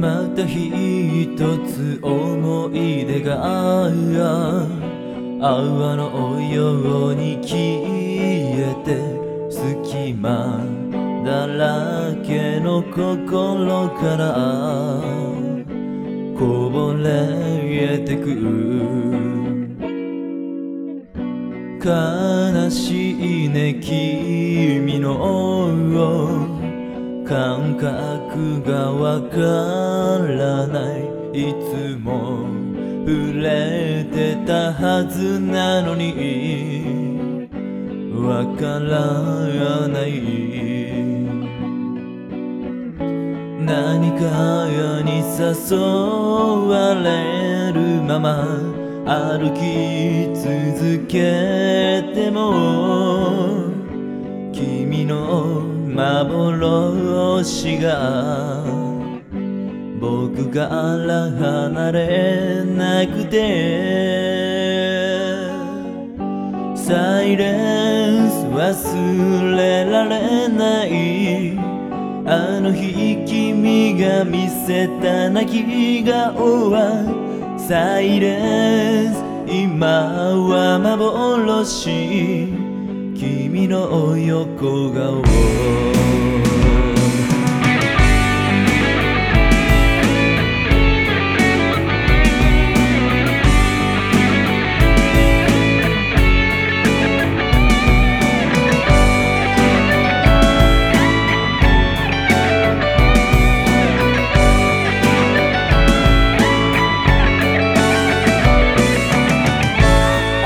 か一つ思い出が泡のように消えて隙間だらけの心から。こぼれてく。悲しいね君の感覚がわからない。いつも触れてたはずなのに。わからない。何かに誘われるまま歩き続けても。君の幻が僕から離れなくて。サイレンス忘れられない。あの日君が見せた泣き顔はサイレンス。今は幻。君の横顔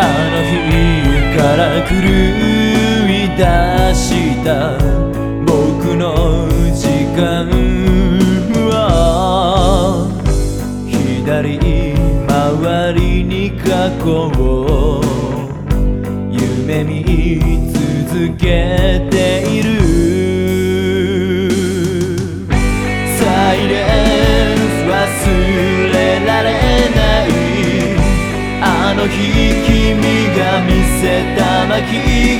あの日から狂い出した僕の時間は左回りに囲こう夢見続けている。サイレンス忘れられない。あの日君が見せた泣き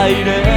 aire.